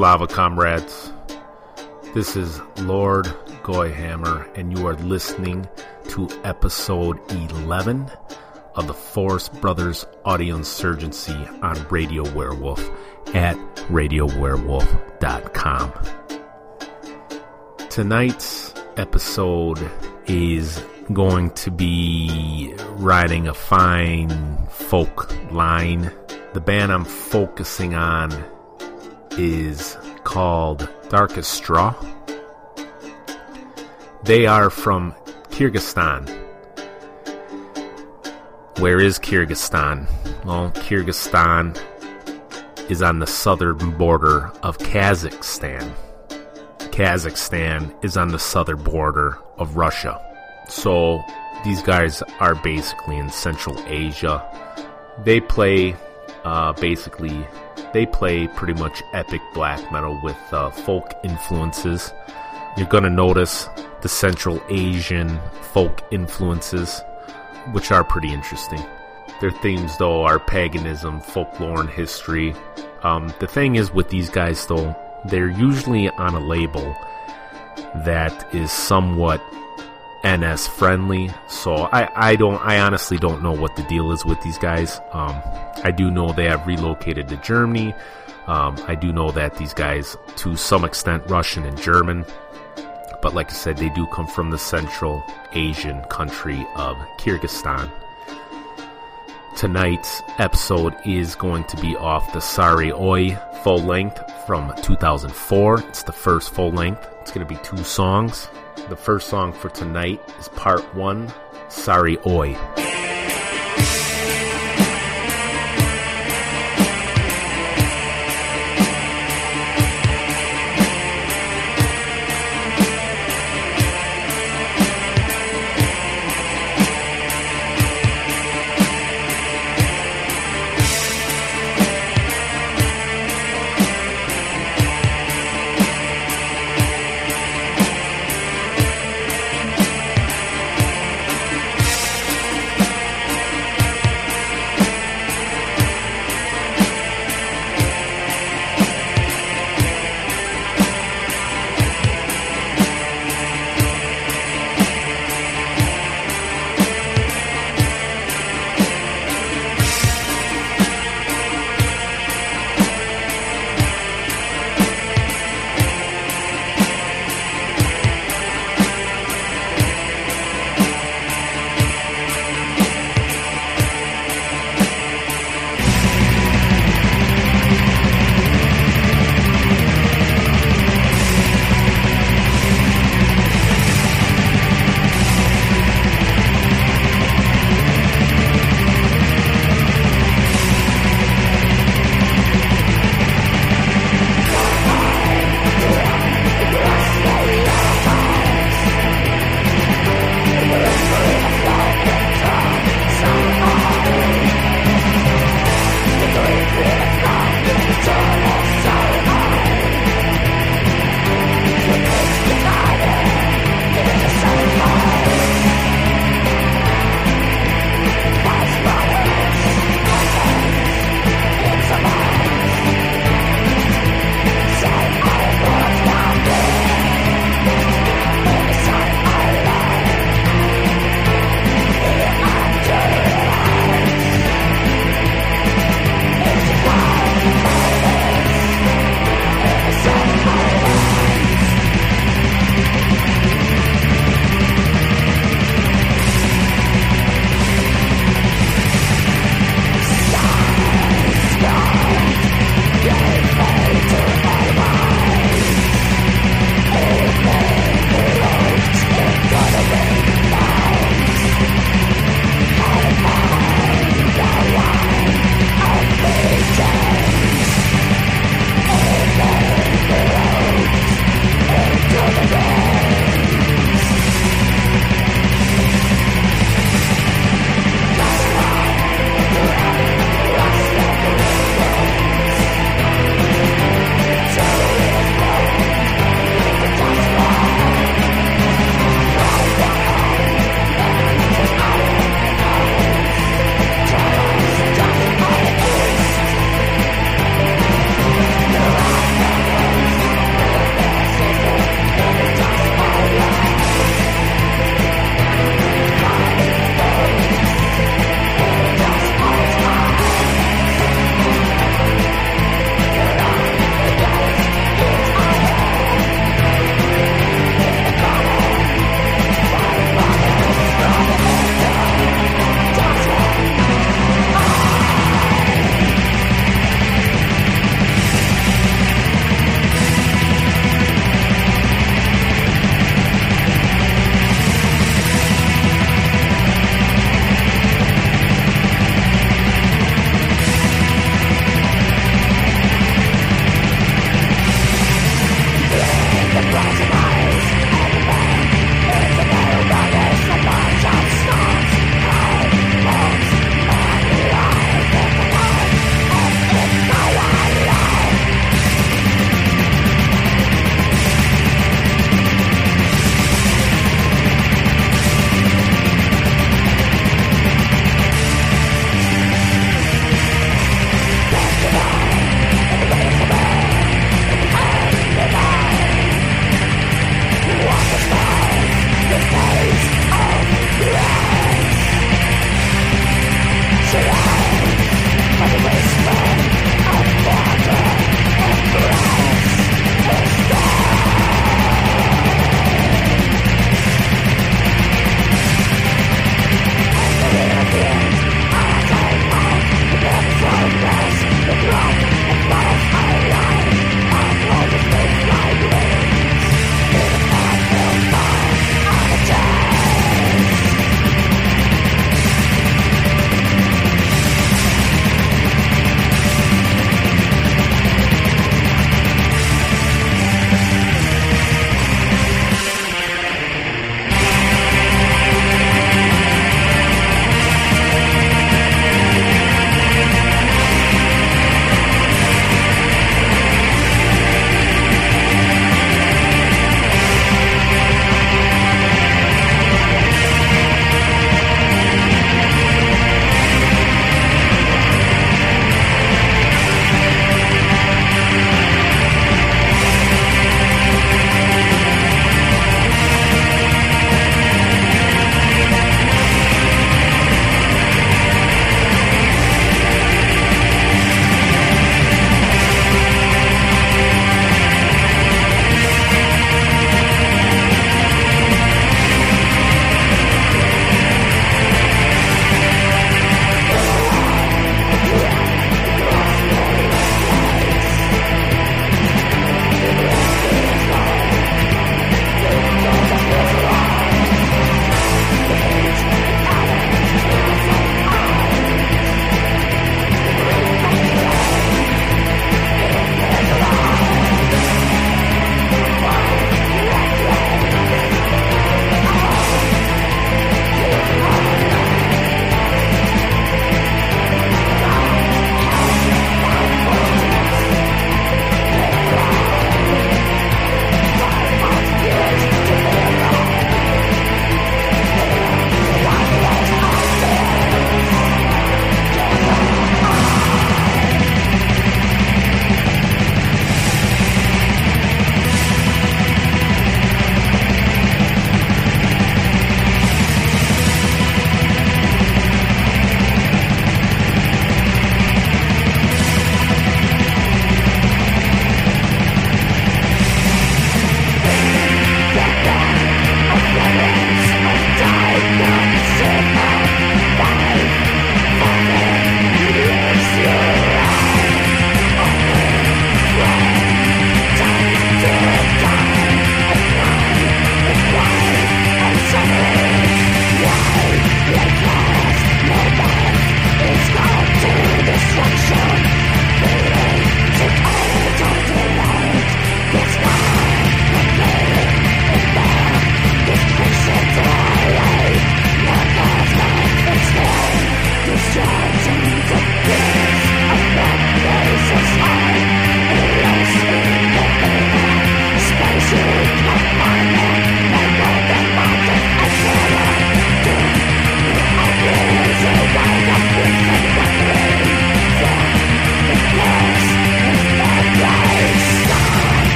Slava comrades. This is Lord Goyhammer, and you are listening to episode 11 of the Forest Brothers Audio Insurgency on Radio Wehrwolf at radiowehrwolf.com. Tonight's episode is going to be riding a fine folk line. The band I'm focusing on is called Darkestrah. They are from Kyrgyzstan. Where is Kyrgyzstan? Well, Kyrgyzstan is on the southern border of Kazakhstan. Kazakhstan is on the southern border of Russia. So these guys are basically in Central Asia. They play uh, basically they play pretty much epic black metal with uh, folk influences. You're gonna notice the Central Asian folk influences, which are pretty interesting. Their themes, though, are paganism, folklore, and history. Um, the thing is with these guys, though, they're usually on a label that is somewhat NS friendly. So I, I don't I honestly don't know what the deal is with these guys. Um, I do know they have relocated to Germany. Um, I do know that these guys, to some extent, Russian and German. But like I said, they do come from the Central Asian country of Kyrgyzstan. Tonight's episode is going to be off the Sary Oy full length from 2004. It's the first full length. It's going to be two songs. The first song for tonight is part one Sary Oy.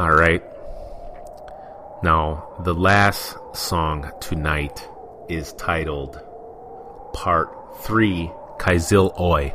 All right. Now, the last song tonight is titled Part 3 Kyzyl Oy.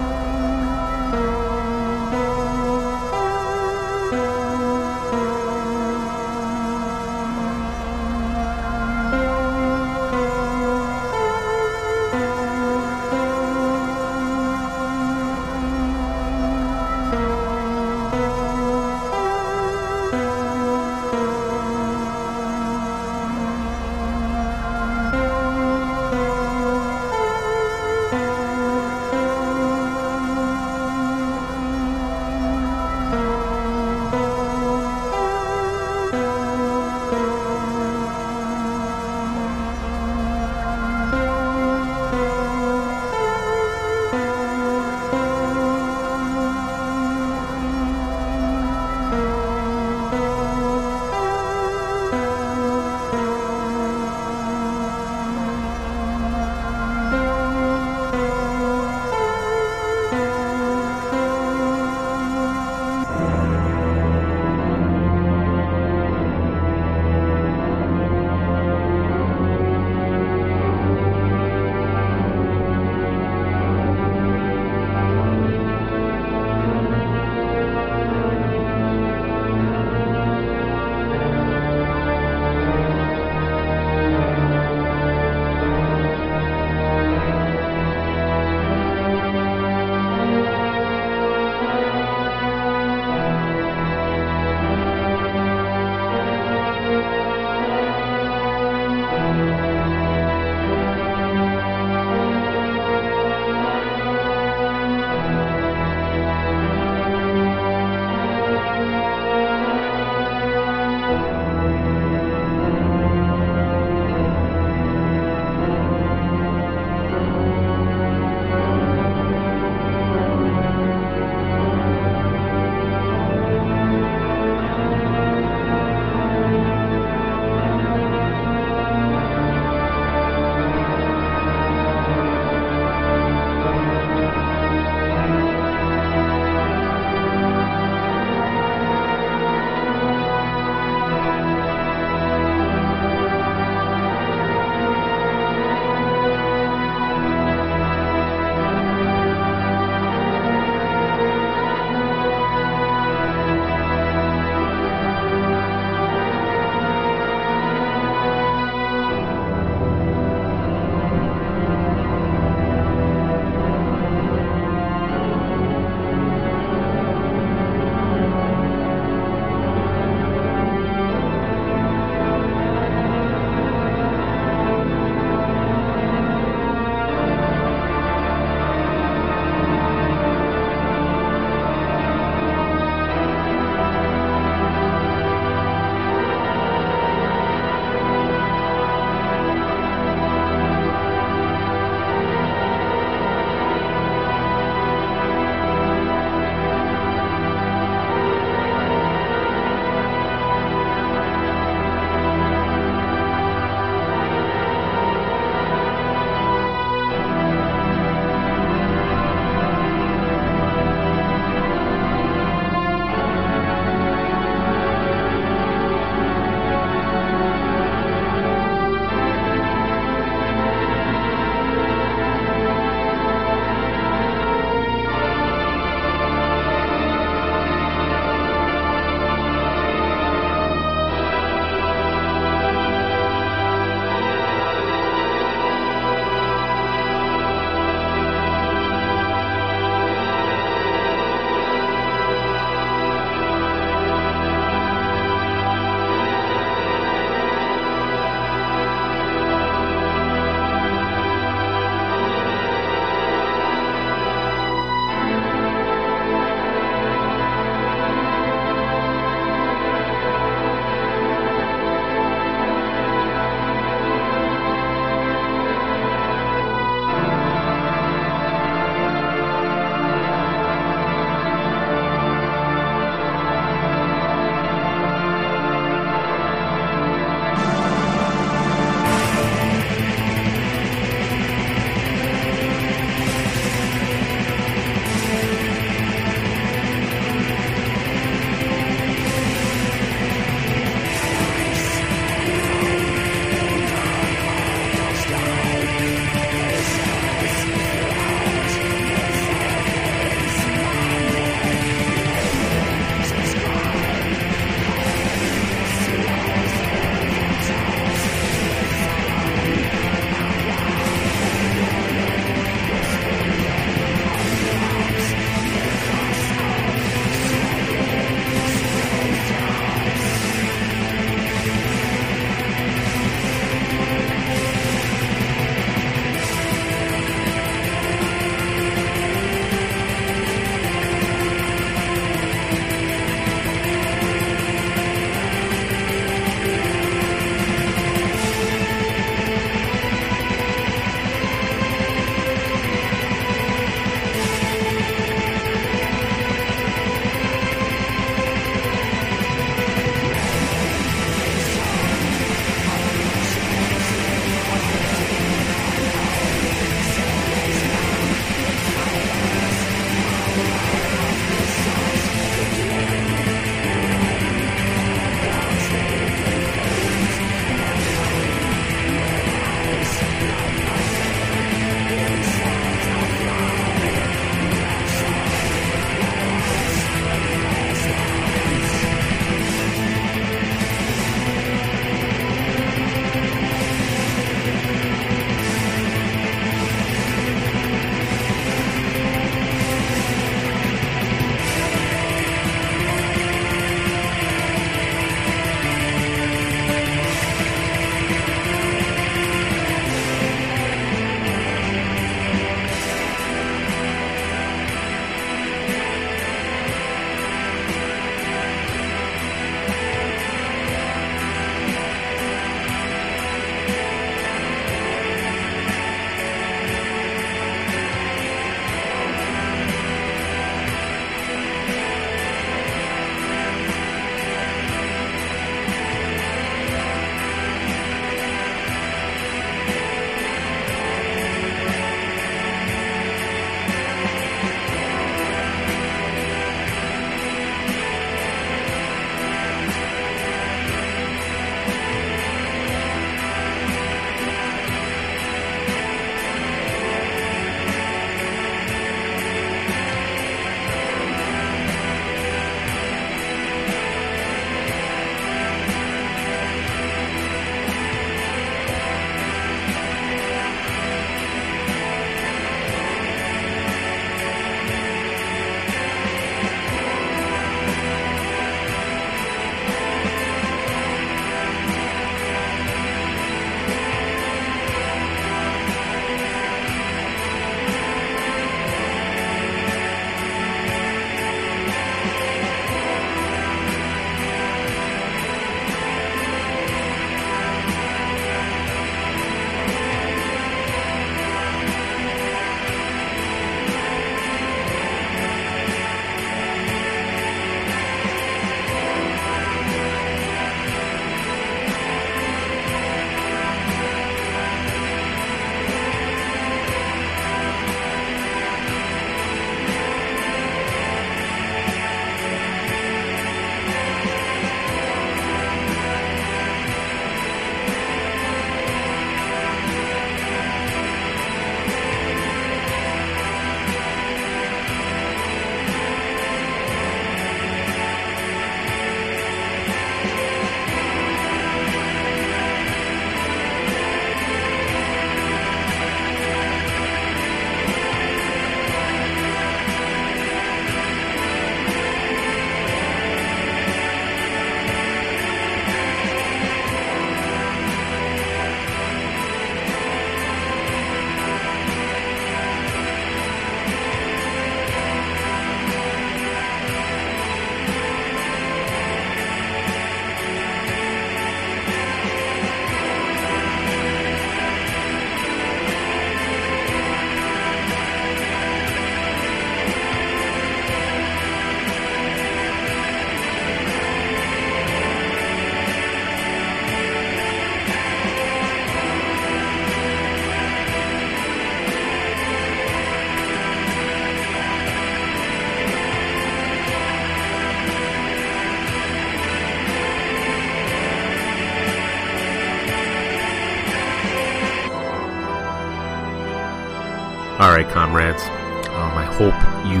Alright, comrades. Um, I hope you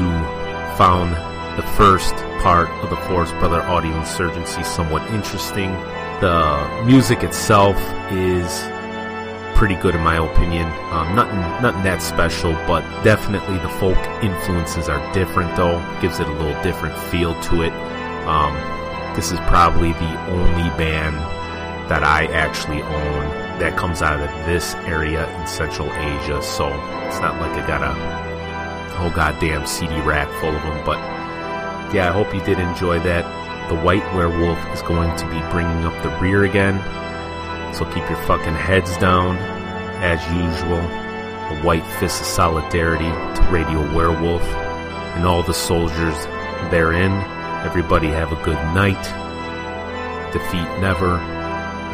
found the first part of the Forest Brother audio insurgency somewhat interesting. The music itself is pretty good in my opinion. Um, nothing, nothing that special, but definitely the folk influences are different though. Gives it a little different feel to it. Um, this is probably the only band that I actually own that comes out of this area in Central Asia. So it's not like I got a whole goddamn CD rack full of them. But yeah, I hope you did enjoy that. The White Werewolf is going to be bringing up the rear again. So keep your fucking heads down, as usual. A white fist of solidarity to Radio Wehrwolf and all the soldiers therein. Everybody have a good night. Defeat never,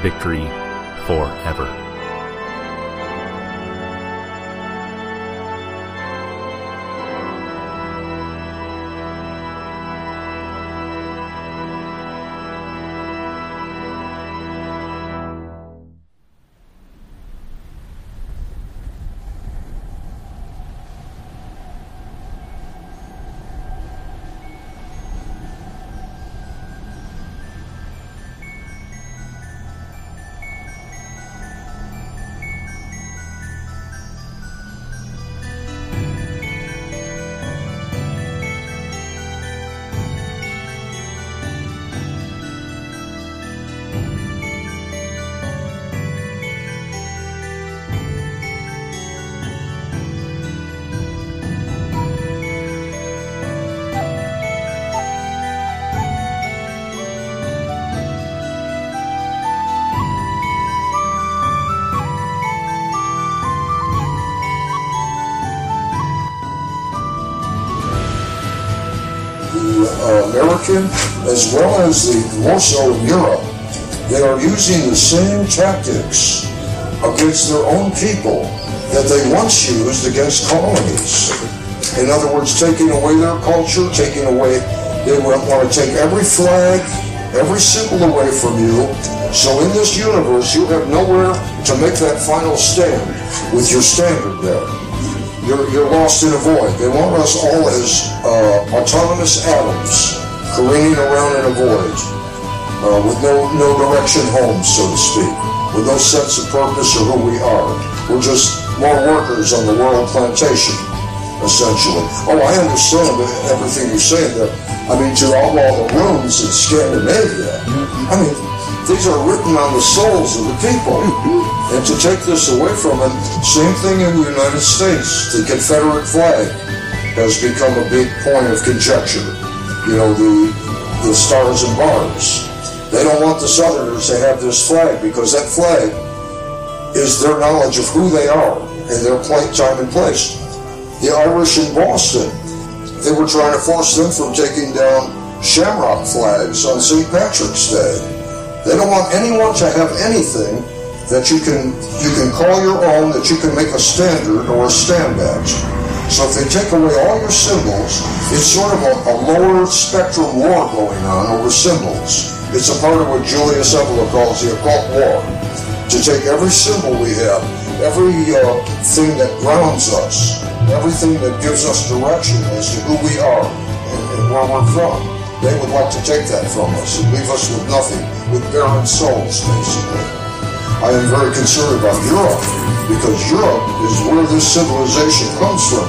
victory forever. Uh, American as well as the more so in Europe, they are using the same tactics against their own people that they once used against colonies. In other words, taking away their culture, taking away, they want to take every flag, every symbol away from you. So in this universe, you have nowhere to make that final stand with your standard there you're, you're lost in a void. They want us all as uh, autonomous atoms careening around in a void uh, with no, no direction home, so to speak, with no sense of purpose or who we are. We're just more workers on the world plantation, essentially. Oh, I understand everything you're saying there. I mean, to outlaw the runes in Scandinavia. I mean, these are written on the souls of the people. And to take this away from them, same thing in the United States. The Confederate flag has become a big point of conjecture. You know, the, the stars and bars. They don't want the Southerners to have this flag because that flag is their knowledge of who they are and their point, time, and place. The Irish in Boston, they were trying to force them from taking down shamrock flags on St. Patrick's Day. They don't want anyone to have anything that you can you can call your own, that you can make a standard or a stand badge. So if they take away all your symbols, it's sort of a, a lower spectrum war going on over symbols. It's a part of what Julius Evola calls the occult war. To take every symbol we have, every uh, thing that grounds us, everything that gives us direction as to who we are and, and where we're from. They would like to take that from us and leave us with nothing, with barren souls, basically. I am very concerned about Europe because Europe is where this civilization comes from.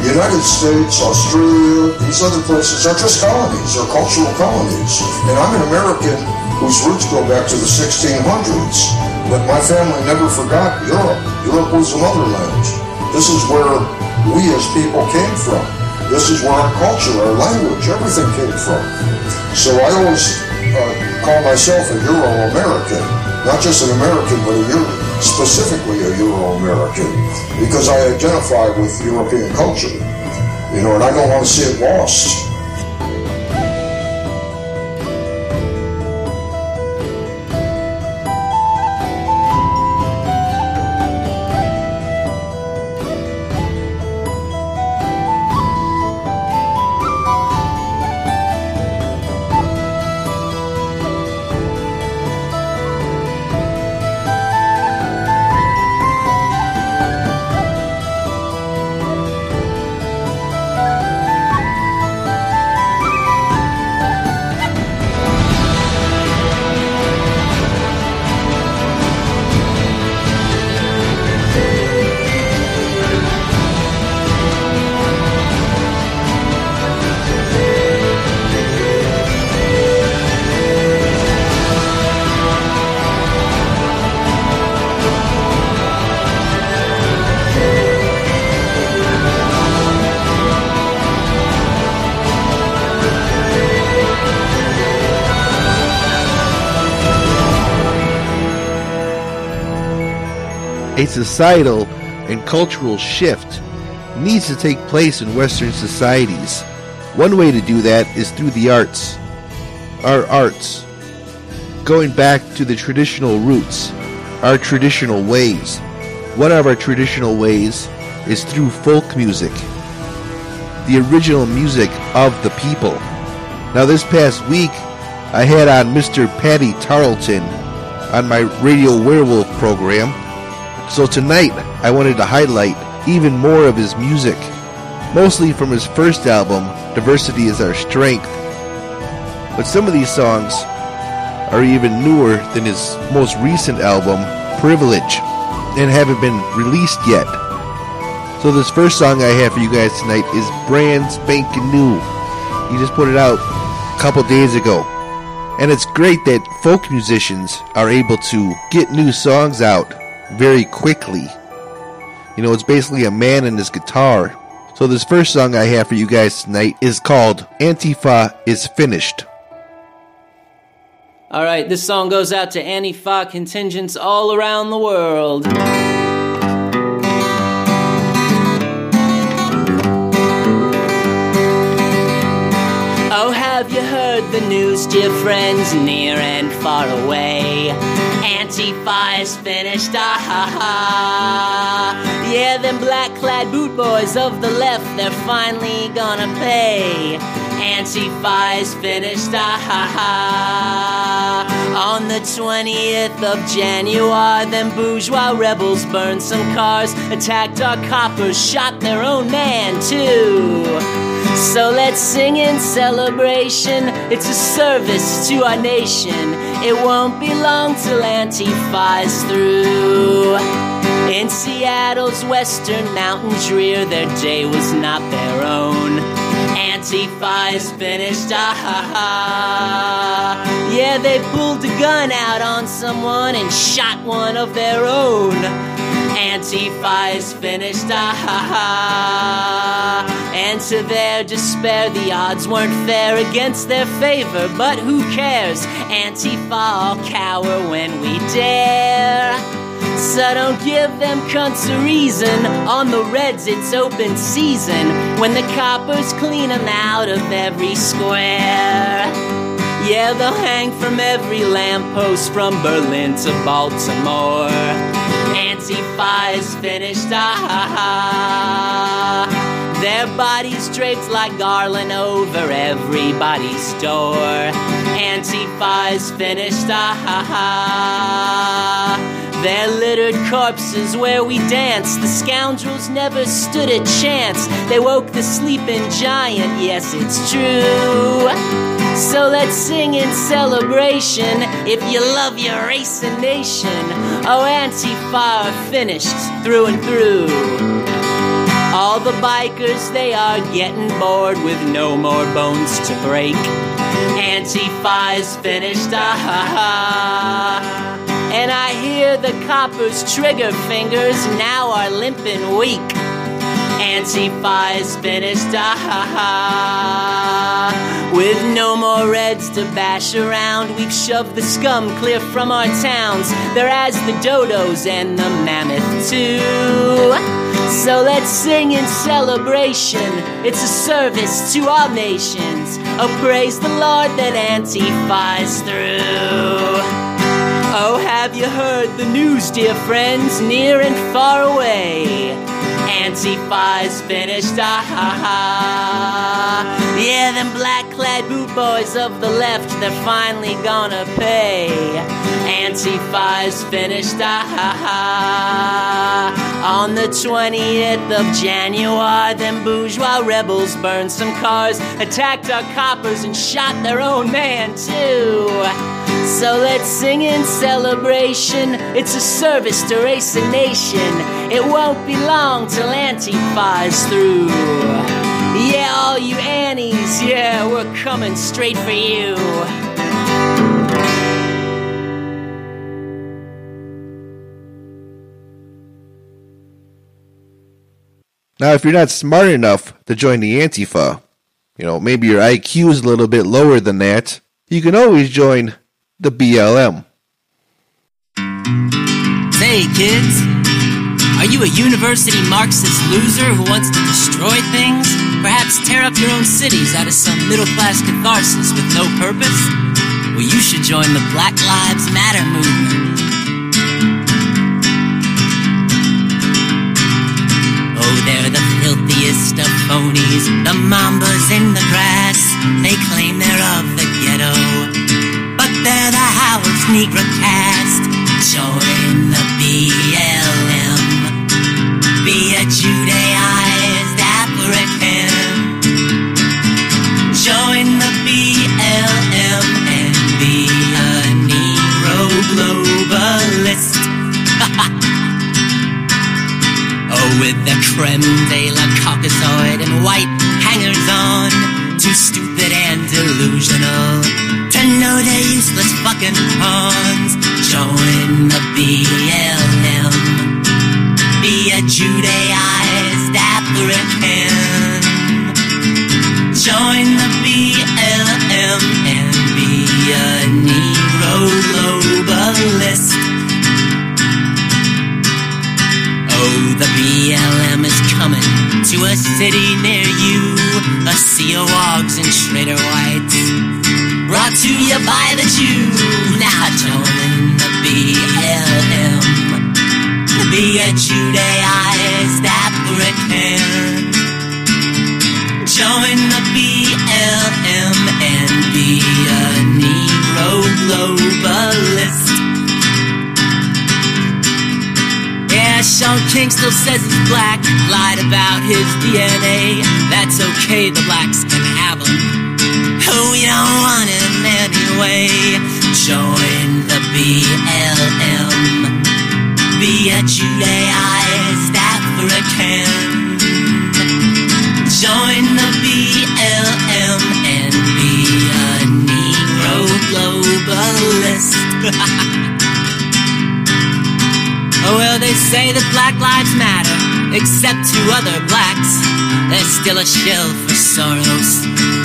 The United States, Australia, these other places are just colonies, they're cultural colonies. And I'm an American whose roots go back to the 1600s. But my family never forgot Europe. Europe was a motherland. This is where we as people came from. This is where our culture, our language, everything came from. So I always uh, call myself a Euro-American not just an American, but a Euro, specifically a Euro-American, because I identify with European culture, you know, and I don't want to see it lost. Societal and cultural shift needs to take place in Western societies. One way to do that is through the arts. Our arts. Going back to the traditional roots, our traditional ways. One of our traditional ways is through folk music, the original music of the people. Now, this past week, I had on Mr. Paddy Tarleton on my Radio Wehrwolf program. So tonight, I wanted to highlight even more of his music, mostly from his first album, Diversity is Our Strength. But some of these songs are even newer than his most recent album, Privilege, and haven't been released yet. So this first song I have for you guys tonight is brand spanking new. He just put it out a couple days ago. And it's great that folk musicians are able to get new songs out very quickly. You know, it's basically a man and his guitar. So this first song I have for you guys tonight is called Antifa is Finished. All right, this song goes out to Antifa contingents all around the world. Oh, have you heard the news, dear friends, near and far away? Antifa is finished, ah ha ha. Yeah, them black clad boot boys of the left, they're finally gonna pay. Antifa is finished, ah ha ha. On the 20th of January, them bourgeois rebels burned some cars, attacked our coppers, shot their own man, too. So let's sing in celebration. It's a service to our nation. It won't be long till Antifa is through. In Seattle's western mountains rear, their day was not their own. Antifa is finished, ah ha ha. Yeah, they pulled a gun out on someone and shot one of their own. Antifa is finished, ah. And to their despair, the odds weren't fair against their favor, but who cares? Antifa all cower when we dare. So don't give them cunts a reason. On the Reds, it's open season. When the coppers clean 'em out of every square. Yeah, they'll hang from every lamppost from Berlin to Baltimore. Antifa is finished, ah. Their bodies draped like garland over everybody's door. Antifa is finished, ah. Their littered corpses where we dance. The scoundrels never stood a chance. They woke the sleeping giant, yes, it's true. So let's sing in celebration if you love your race and nation. Oh, Antifa finished through and through. All the bikers, they are getting bored with no more bones to break. Antifa is finished, ah ha ha. And I hear the coppers' trigger fingers now are limping weak. Antifa is finished, ah ha ha. With no more reds to bash around, we've shoved the scum clear from our towns. They're as the dodos and the mammoth, too. So let's sing in celebration. It's a service to all nations. Oh, praise the Lord that Antifa is through. Oh, have you heard the news, dear friends, near and far away? Antifa is finished, ah ha ha. Yeah, them black clad boot boys of the left, they're finally gonna pay. Antifa is finished, ah ha ha. On the 20th of January, them bourgeois rebels burned some cars, attacked our coppers, and shot their own man, too. So let's sing in celebration. It's a service to race and nation. It won't be long till Antifa is through. Yeah, all you Annies, yeah, we're coming straight for you. Now, if you're not smart enough to join the Antifa, you know, maybe your IQ is a little bit lower than that, you can always join the BLM. Say, kids, Are you a university Marxist loser who wants to destroy things? Perhaps tear up your own cities out of some middle class catharsis with no purpose? Well, you should join the Black Lives Matter movement. Oh, they're the filthiest of phonies, the mambas in the grass. They claim they're of the ghetto, but they're the Howard's Negro cast. Join the BLM. With the creme de la Caucasoid and white hangers on. Too stupid and delusional to know they're useless fucking pawns. Join the BLM be a Judaized coming to a city near you. A sea of wogs and Schrader Whites. Brought to you by the Jew. Now join the BLM be a Judaized African. Join the BLM and be a Negro globalist. Shaun King still says he's black, lied about his DNA. That's okay, the blacks can have him. We don't want him anyway. Join the BLM be a Judaized African. Join the BLM and be a Negro globalist. oh, well, they say that Black Lives Matter, except to other blacks. They're still a shell for Soros.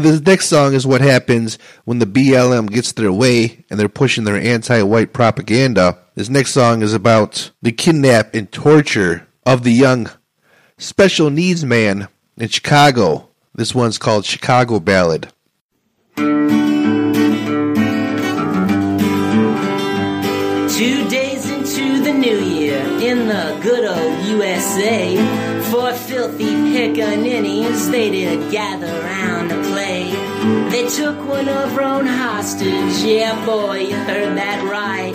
This next song is what happens when the BLM gets their way and they're pushing their anti white propaganda. This next song is about the kidnap and torture of the young special needs man in Chicago. This one's called Chicago Ballad. Two days into the new year in the good old USA, four filthy pickaninnies they did gather took one of our own hostage, yeah boy, you heard that right,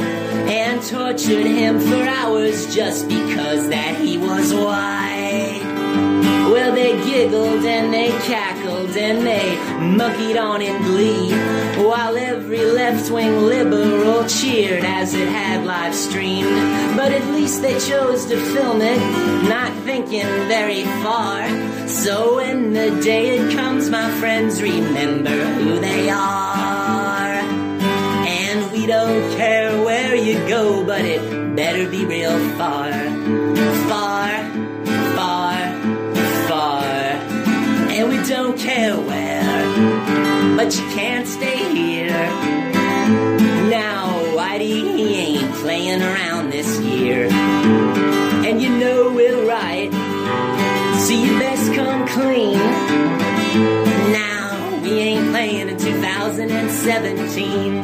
and tortured him for hours just because that he was white. Well, they giggled and they cackled and they monkeyed on in glee, while every left wing liberal cheered as it had live streamed. But at least they chose to film it, not thinking very far. So when the day it comes, my friends, remember who they are. And we don't care where you go, but it better be real far. Far, far, far. Don't care where, but you can't stay here. Now, Whitey, ain't playing around this year. And you know we're right, so you best come clean. Now, we ain't playing in 2017.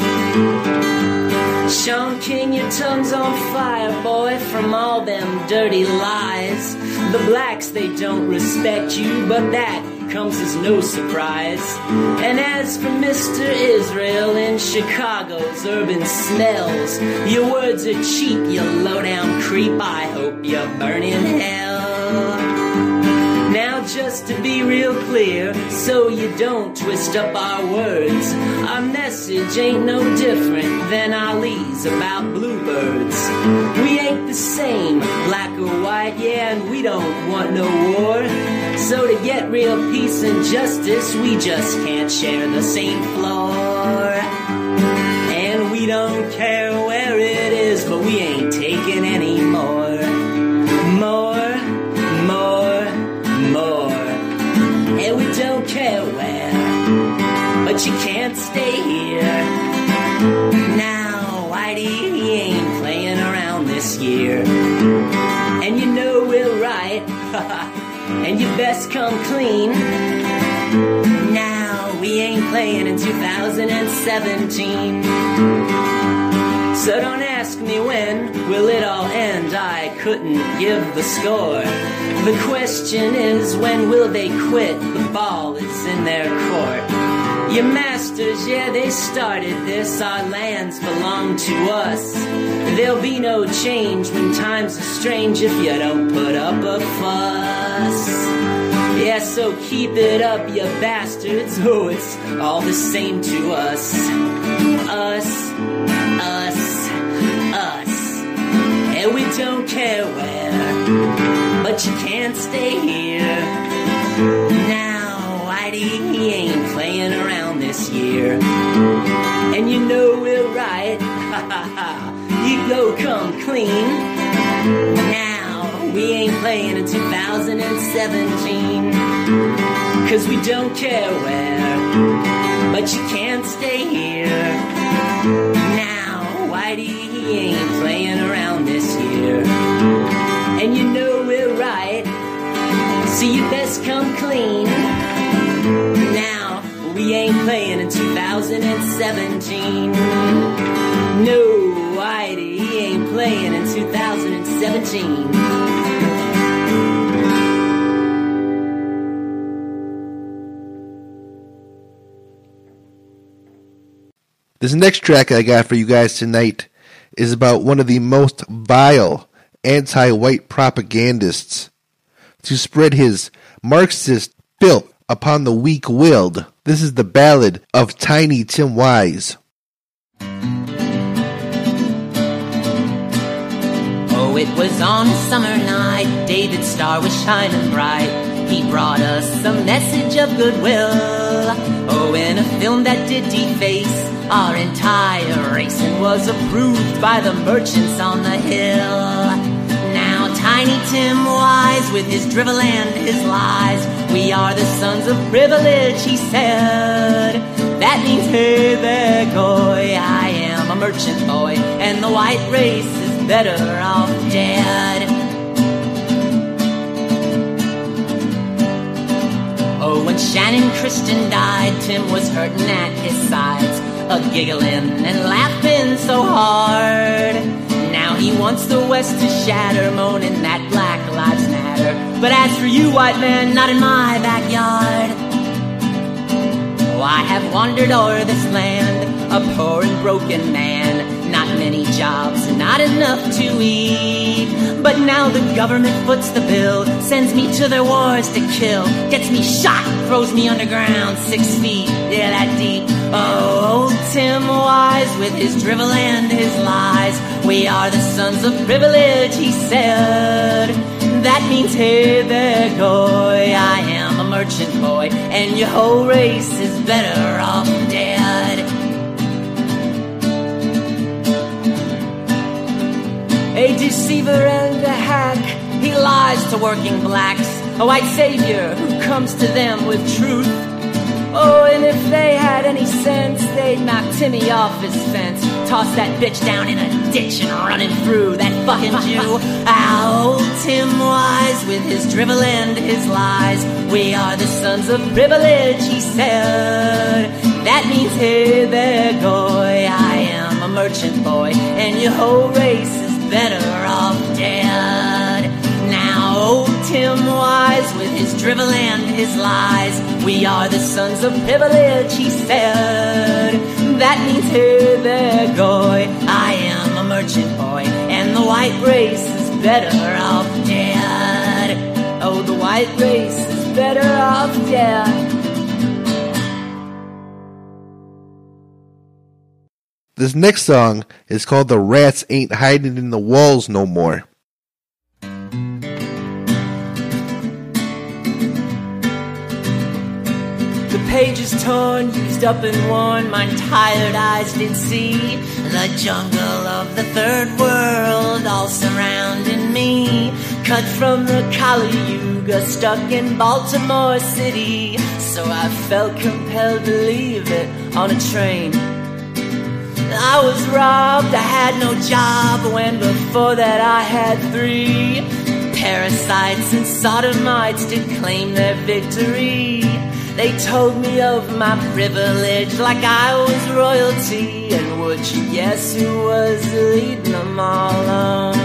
Shaun King, your tongue's on fire, boy, from all them dirty lies. The blacks, they don't respect you, but that comes as no surprise. And as for Mr. Israel in Chicago's urban smells, your words are cheap, you low down creep. I hope you burn in hell. Now just to be real clear, so you don't twist up our words. Our message ain't no different than Ali's about bluebirds. We the same, black or white, yeah, and we don't want no war. So to get real peace and justice, we just can't share the same floor. And we don't care where it is, but we ain't taking any more. More, more, more. And we don't care where, but you can't stay here. Year. And you know we're right, and you best come clean. Now, we ain't playing in 2017. So don't ask me when will it all end. I couldn't give the score. The question is when will they quit? The ball is in their court. Your masters, yeah, they started this. Our lands belong to us. There'll be no change when times are strange if you don't put up a fuss. Yeah, so keep it up, you bastards. Oh, it's all the same to us. Us, us, us. And we don't care where, but you can't stay here. Now, Whitey, he ain't playing around this year. And you know we're right. Ha ha ha. You go come clean. Now, we ain't playing in 2017. Cause we don't care where, but you can't stay here. 2017. No, Whitey, ain't playing in 2017. This next track I got for you guys tonight is about one of the most vile anti white propagandists to spread his Marxist filth upon the weak willed. This is the ballad of Tiny Tim Wise. Oh, it was on a summer night, David's star was shining bright. He brought us a message of goodwill. Oh, in a film that did deface our entire race and was approved by the merchants on the hill. Tiny Tim Wise, with his drivel and his lies, we are the sons of privilege, he said. That means, hey there, boy, I am a merchant boy, and the white race is better off dead. Oh, when Channon Christian died, Tim was hurting at his sides, a giggling and laughing so hard. Now he wants the West to shatter, moaning that Black Lives Matter. But as for you, white man, not in my backyard. Oh, I have wandered o'er this land, a poor and broken man. Not many jobs, not enough to eat. But now the government foots the bill, sends me to their wars to kill, gets me shot, throws me underground six feet, yeah, that deep. Oh, old Tim Wise with his drivel and his lies. We are the sons of privilege, he said. That means, hey there, boy, I am a merchant boy, and your whole race is better to working blacks, a white savior who comes to them with truth. Oh, and if they had any sense, they'd knock Timmy off his fence, toss that bitch down in a ditch and run him through that fucking Jew. Ow, Tim Wise with his drivel and his lies. We are the sons of privilege, he said. That means, hey there, boy, I am a merchant boy, and your whole race is better off Tim Wise with his drivel and his lies. We are the sons of privilege, he said. That means, hey there, boy, I am a merchant boy, and the white race is better off dead. Oh, the white race is better off dead. This next song is called The Rats Ain't Hiding in the Walls No More. Pages torn, used up and worn, my tired eyes did see the jungle of the third world all surrounding me. Cut from the Kali Yuga, stuck in Baltimore City. So I felt compelled to leave it on a train. I was robbed, I had no job when before that I had three. Parasites and sodomites did claim their victory. They told me of my privilege like I was royalty. And would you guess who was leading them all on?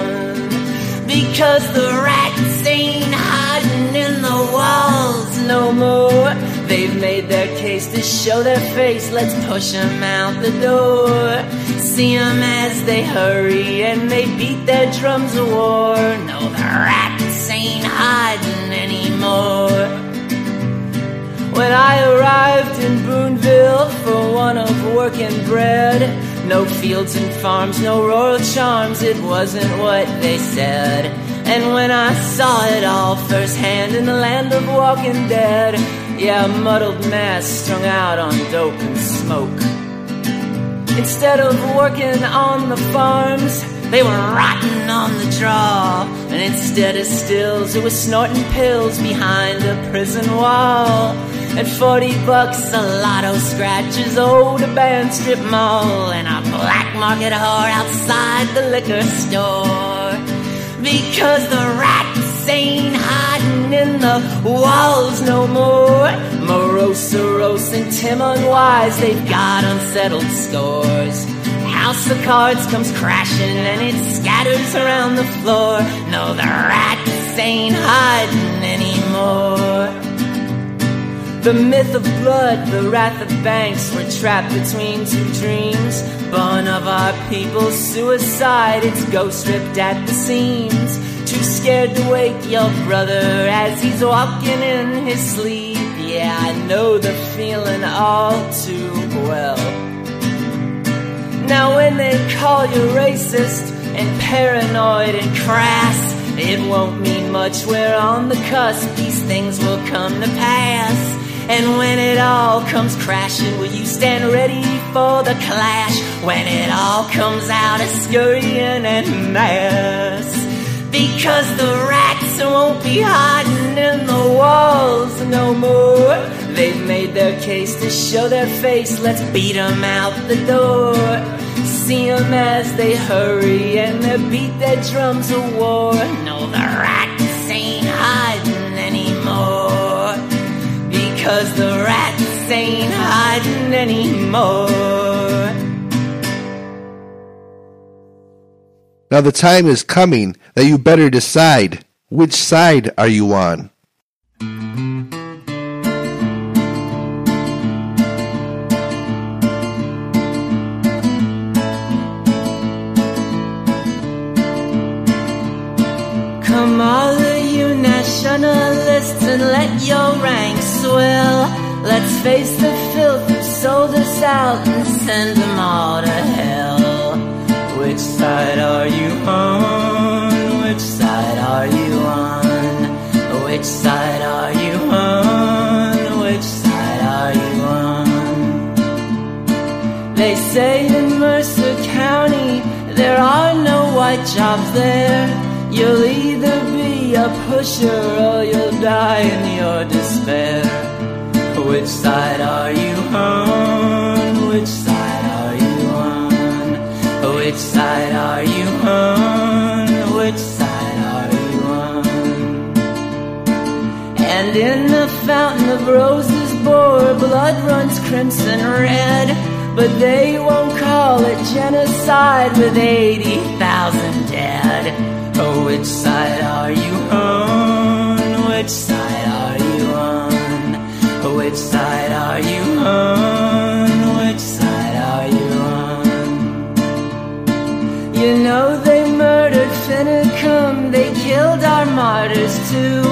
Because the rats ain't hiding in the walls no more. They've made their case to show their face. Let's push them out the door. See them as they hurry and they beat their drums of war. No, the rats ain't hiding anymore. When I arrived in Boonville for one of working bread, no fields and farms, no rural charms, it wasn't what they said. And when I saw it all firsthand in the land of walking dead, yeah, a muddled mass strung out on dope and smoke. Instead of working on the farms, they were rotting on the draw. And instead of stills, it was snorting pills behind a prison wall. And 40 bucks a lotto scratches, old a band strip mall, and a black market whore outside the liquor store. Because the rats ain't hiding in the walls no more. Morosos and Tim Unwise, they've got unsettled scores. House of Cards comes crashing and it scatters around the floor. No, the rats ain't hiding anymore. The myth of blood, the wrath of banks, we're trapped between two dreams. Born of our people's suicide, it's ghost ripped at the seams. Too scared to wake your brother as he's walking in his sleep. Yeah, I know the feeling all too well. Now, when they call you racist and paranoid and crass, it won't mean much. We're on the cusp, these things will come to pass. And when it all comes crashing, will you stand ready for the clash? When it all comes out as scurrying and mass. Because the rats won't be hiding in the walls no more. They've made their case to show their face. Let's beat them out the door. See them as they hurry and they beat their drums of war. No, the rats Because the rats ain't hiding anymore. Now the time is coming that you better decide which side are you on. Come all nationalists and let your ranks swell. Let's face the filth who sold us out and send them all to hell. Which side are you on? Which side are you on? Which side are you on? Which side are you on? They say in Mercer County there are no white jobs there. You'll either be a pusher or you'll die in your despair. Which side are you on? Which side are you on? Which side are you on? Which side are you on? And in the fountain of roses bore blood runs crimson red. But they won't call it genocide with 80,000 dead. Oh, which side are you on? Which side are you on? Oh, which side are you on? Which side are you on? You know they murdered Finicum, they killed our martyrs too.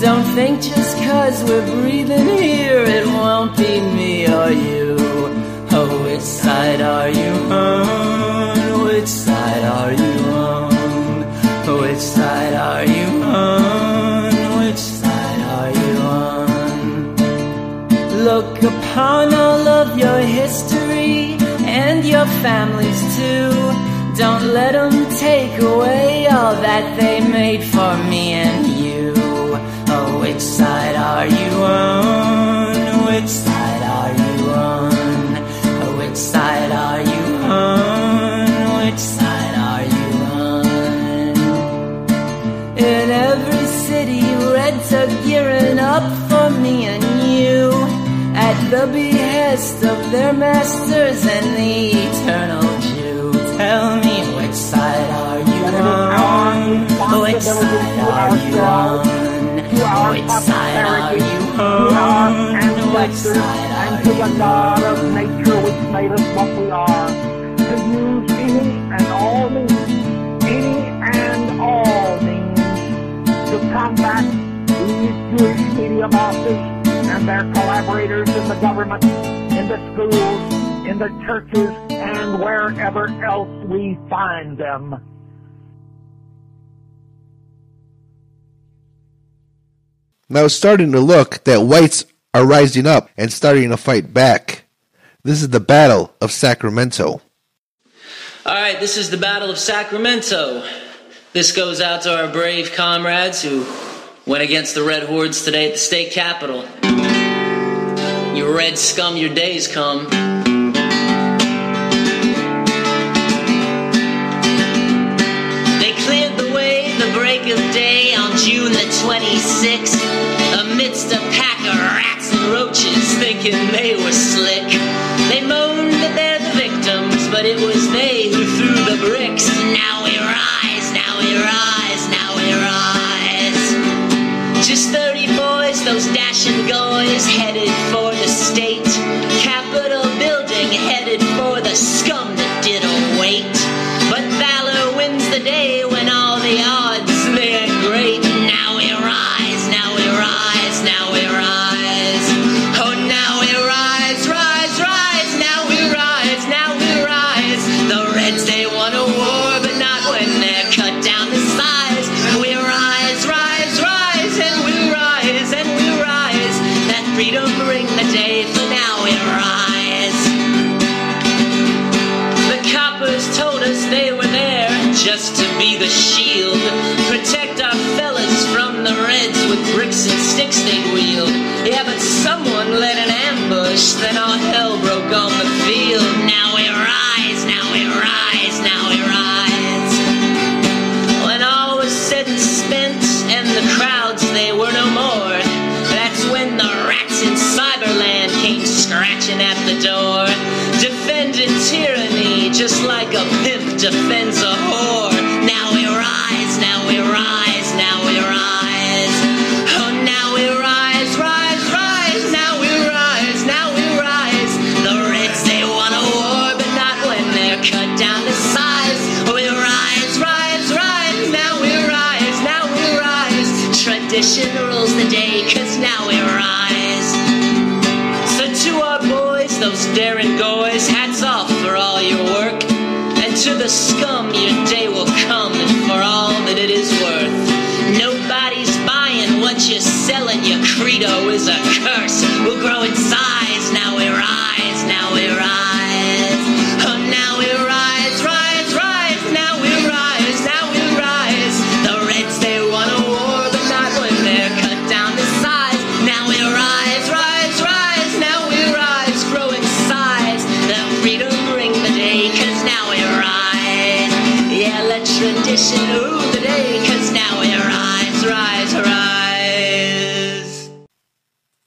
Don't think just cause we're breathing here, it won't be me or you. Oh, which side are you on? Which side are you on? Which side are you on? Which side are you on? Look upon all of your history and your families too. Don't let them take away all that they made for me and you. Oh, which side are you on? Which side are you on? Oh, which side are you the behest of their masters and the eternal Jew. Tell me which side are you on? Which side are you on? Which side are you on? Which side are to the God of nature which made us what we are, to use any and all means, any and all means, to combat these Jewish media bosses and their collaborators in the government, in the schools, in the churches, and wherever else we find them. Now it's starting to look that whites are rising up and starting to fight back. This is the Battle of Sacramento. All right, this is the Battle of Sacramento. This goes out to our brave comrades who went against the Red Hordes today at the state capitol. You red scum, your days come. They cleared the way the break of day on June the 26th amidst a pack of rats and roaches thinking they were slick. They moaned that they're the victims, but it was they who threw Just 30 boys, those dashing guys headed for just to be the shield. Protect our fellas from the reds with bricks and sticks they'd wield. Yeah, but someone led an ambush, then all hell scum,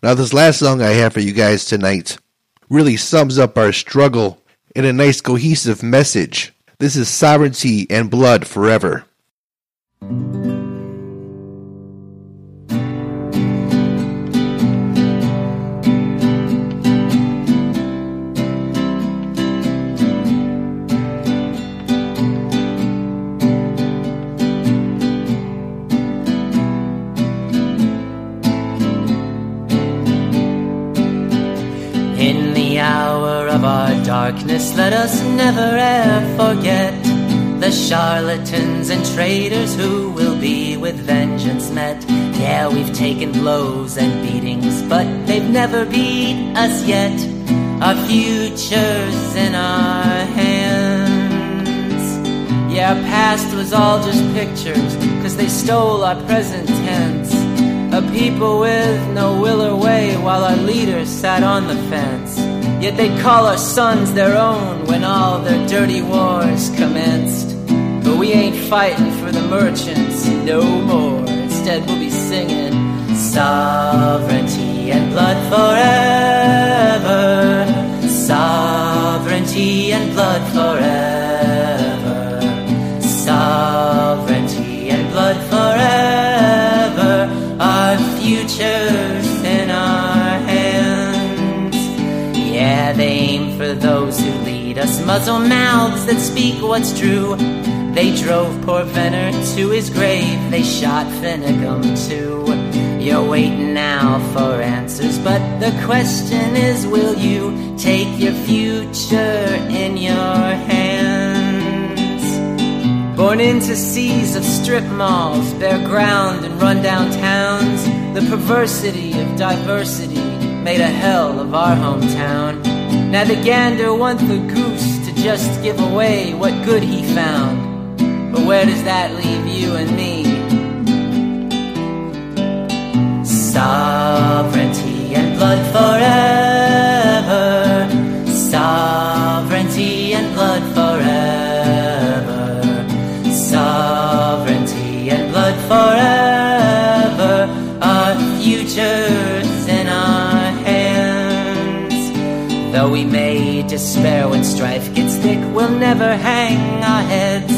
Now, this last song I have for you guys tonight really sums up our struggle in a nice cohesive message. This is Sovereignty and Blood Forever. Hour of our darkness, let us never ever forget the charlatans and traitors who will be with vengeance met. Yeah, we've taken blows and beatings, but they've never beat us yet. Our future's in our hands. Yeah, our past was all just pictures, cause they stole our present tense. A people with no will or way, while our leaders sat on the fence. Yet they call our sons their own when all their dirty wars commenced. But we ain't fighting for the merchants no more. Instead, we'll be singing sovereignty and blood forever. Sovereignty and blood forever. Sovereignty and blood forever. Our future's for those who lead us, muzzle mouths that speak what's true. They drove poor Venner to his grave, they shot Finicum too. You're waiting now for answers, but the question is will you take your future in your hands? Born into seas of strip malls, bare ground and rundown towns, the perversity of diversity made a hell of our hometown. Now the gander wants the goose to just give away what good he found. But where does that leave you and me? Sovereignty and blood forever. Sovereignty strife gets thick, we'll never hang our heads.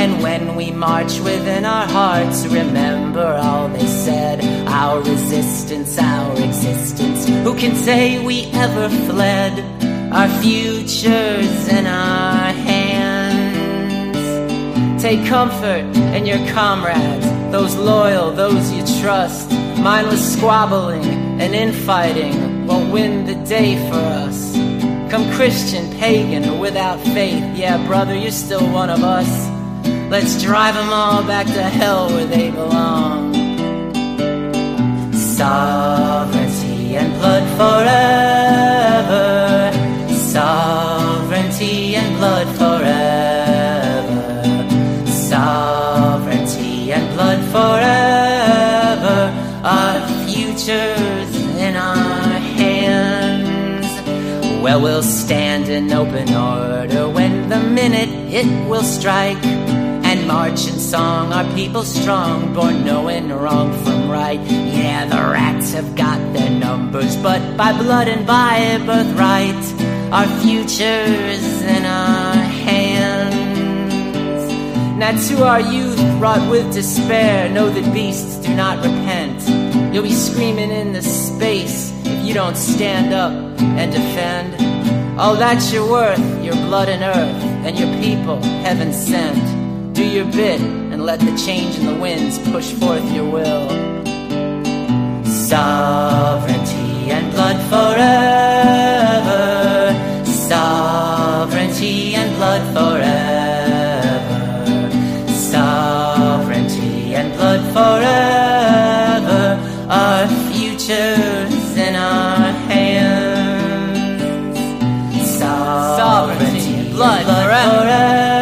And when we march within our hearts, remember all they said. Our resistance, our existence. Who can say we ever fled? Our future's in our hands. Take comfort in your comrades, those loyal, those you trust. Mindless squabbling and infighting won't win the day for us. Come Christian, pagan, without faith, yeah, brother, you're still one of us. Let's drive them all back to hell where they belong. Sovereignty and blood forever. Sovereignty and blood forever. Sovereignty and blood forever. Our future's Well, we'll stand in open order when the minute it will strike. And march in song, our people strong, born knowing wrong from right. Yeah, the rats have got their numbers, but by blood and by birthright, our future's in our hands. Now, to our youth, wrought with despair, know that beasts do not repent. You'll be screaming in the space if you don't stand up and defend. All that you're worth, your blood and earth, and your people, heaven sent. Do your bit and let the change in the winds push forth your will. Sovereignty and blood forever. Sovereignty and blood forever. And blood forever.